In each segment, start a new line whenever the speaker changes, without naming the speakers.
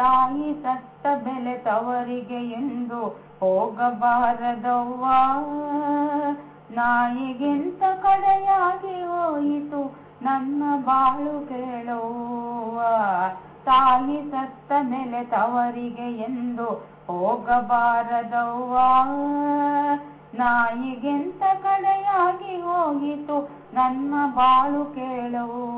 ತಾಯಿ ಸತ್ತ ಬೆಲೆ ತವರಿಗೆ ಎಂದು ಹೋಗಬಾರದವ್ವ. ನಾಯಿಗಿಂತ ಕಡೆಯಾಗಿ ಹೋಯಿತು ನನ್ನ ಬಾಳು ಕೇಳುವ ತಾಯಿ ಸತ್ತ ಮೇಲೆ ತವರಿಗೆ ಎಂದು ಹೋಗಬಾರದವ್ವ. ನಾಯಿಗಿಂತ ಕಡೆಯಾಗಿ ಹೋಯಿತು ನನ್ನ ಬಾಳು ಕೇಳುವ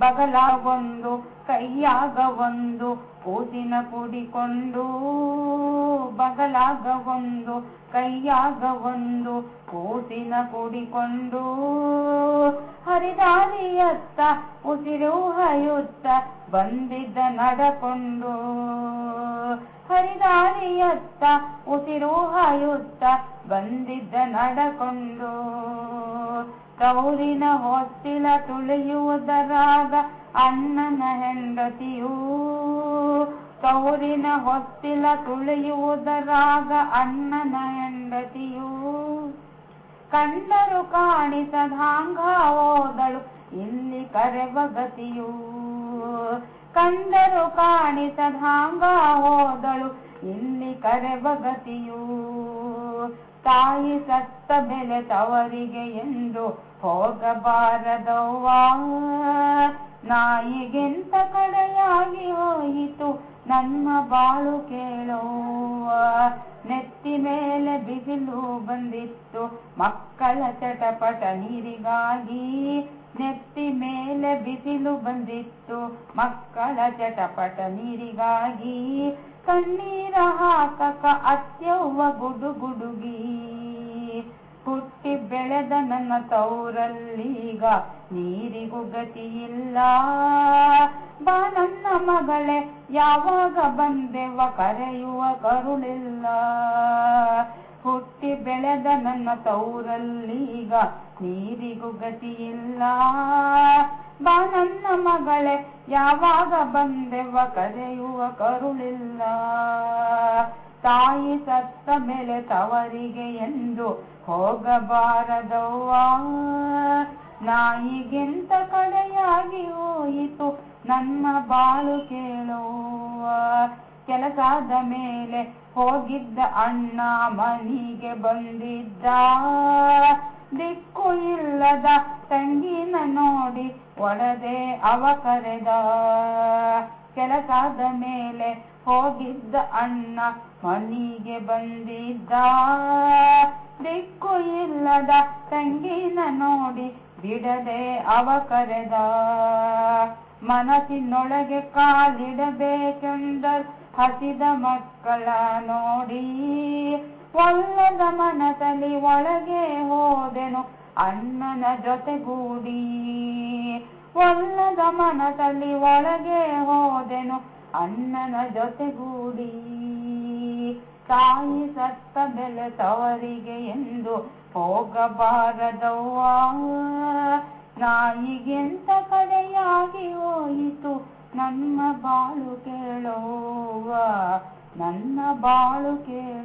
ಬಗಲಾಗೊಂದು ಕೈಯಾಗ ಒಂದು ಕೂಸಿನ ಕುಡಿಕೊಂಡು. ಬಗಲಾಗ ಒಂದು ಕೈಯಾಗ ಒಂದು ಕೂಸಿನ ಕುಡಿಕೊಂಡು. ಹರಿದಾರಿಯತ್ತ, ಉಸಿರು ಹಯುತ್ತ ಬಂದಿದ್ದ ನಡಕೊಂಡು. ಹರಿದಾರಿಯತ್ತ, ಉಸಿರು ಹಾಯುತ್ತ ಬಂದಿದ್ದ ನಡಕೊಂಡು. ತೌರಿನ ಹೊಸ್ತಿಲ ತುಳಿಯುವುದರಾಗ ಅಣ್ಣನ ಹೆಂಡತಿಯೂ ಕೌರಿನ ಹೊಸ್ತಿಲ ತುಳಿಯುವುದರಾಗ ಅಣ್ಣನ ಹೆಂಡತಿಯೂ. ಕಂಡರು ಕಾಣಿಸದಾಂಗ ಓದಳು ಇಲ್ಲಿ ಕರೆಬಗತಿಯೂ ಕಂಡರು ಕಾಣಿಸದಾಂಗ ಓದಳು ಇಲ್ಲಿ ಕರೆಬಗತಿಯೂ ತಾಯಿ ಸತ್ತ ಬೆಲೆ ತವರಿಗೆ ಎಂದು ಹೋಗಬಾರದವ್ವ. ನಾಯಿಗೆಂತ ಕಡೆಯಾಗಿ ಹೋಯಿತು, ನಮ್ಮ ಬಾಳು ಕೇಳುವ ನೆತ್ತಿ ಮೇಲೆ ಬಿಸಿಲು ಬಂದಿತ್ತು, ಮಕ್ಕಳ ಚಟಪಟ ನೀರಿಗಾಗಿ. ನೆತ್ತಿ ಮೇಲೆ ಬಿಸಿಲು ಬಂದಿತ್ತು, ಮಕ್ಕಳ ಚಟಪಟ ನೀರಿಗಾಗಿ. ಕಣ್ಣೀರ ಹಾಕಕ ಅತ್ಯವ್ವ ಗುಡು ಗುಡುಗಿ ಹುಟ್ಟಿ ಬೆಳೆದ ನನ್ನ ತೌರಲ್ಲೀಗ ನೀರಿಗೂ ಗತಿಯಿಲ್ಲ. ಬಾ ನನ್ನ ಮಗಳೇ, ಯಾವಾಗ ಬಂದೆವ ಕರೆಯುವ ಕರುಳಿಲ್ಲ. ಹುಟ್ಟಿ ಬೆಳೆದ ನನ್ನ ತೌರಲ್ಲೀಗ ನೀರಿಗೂ ಗತಿಯಿಲ್ಲ. ಬಾ ನನ್ನ ಮಗಳೇ, ಯಾವಾಗ ಬಂದೆವ ಕರೆಯುವ ಕರುಳಿಲ್ಲ. ತಾಯಿ ಸತ್ತ ಮೇಲೆ ತವರಿಗೆ ಎಂದು ಹೋಗಬಾರದವ್ವ. ನಾಯಿಗೆಂತ ಕಡೆಯಾಗಿ ಹೋಯಿತು, ನನ್ನ ಬಾಳು ಕೇಳುವ ಕೆಲಸದ ಮೇಲೆ ಹೋಗಿದ್ದ ಅಣ್ಣ ಮನಿಗೆ ಬಂದಿದ್ದ. ದಿಕ್ಕು ಇಲ್ಲದ ತಂಗಿನ ನೋಡಿ ಒಡದೆ ಅವ ಕರೆದ. ಕೆಲಸದ ಮೇಲೆ ಹೋಗಿದ್ದ ಅಣ್ಣ ಮನಿಗೆ ಬಂದಿದ್ದ. ದಿಕ್ಕು ಇಲ್ಲದ ತಂಗಿನ ನೋಡಿ ಬಿಡದೆ ಅವ ಕರೆದ. ಮನಸ್ಸಿನೊಳಗೆ ಕಾಲಿಡಬೇಕೆಂದ ಹಸಿದ ಮಕ್ಕಳ ನೋಡಿ. ಒಲ್ಲದ ಮನಸ್ಸಲ್ಲಿ ಒಳಗೆ ಹೋದೆನು ಅಣ್ಣನ ಜೊತೆಗೂಡಿ. ಒಲ್ಲದ ಮನದಲ್ಲಿ ಒಳಗೆ ಹೋದೆನು. ಅಣ್ಣನ ಜೊತೆಗೂಡಿ ತಾಯಿ ಸತ್ತ ಬೆಲೆ ತವರಿಗೆ ಎಂದು ಹೋಗಬಾರದವ್ವ. ನಾಯಿಗೆಂತ ಕಡೆಯಾಗಿ ಹೋಯಿತು. ನನ್ನ ಬಾಳು ಕೇಳುವ ನನ್ನ ಬಾಳು ಕೇಳುವ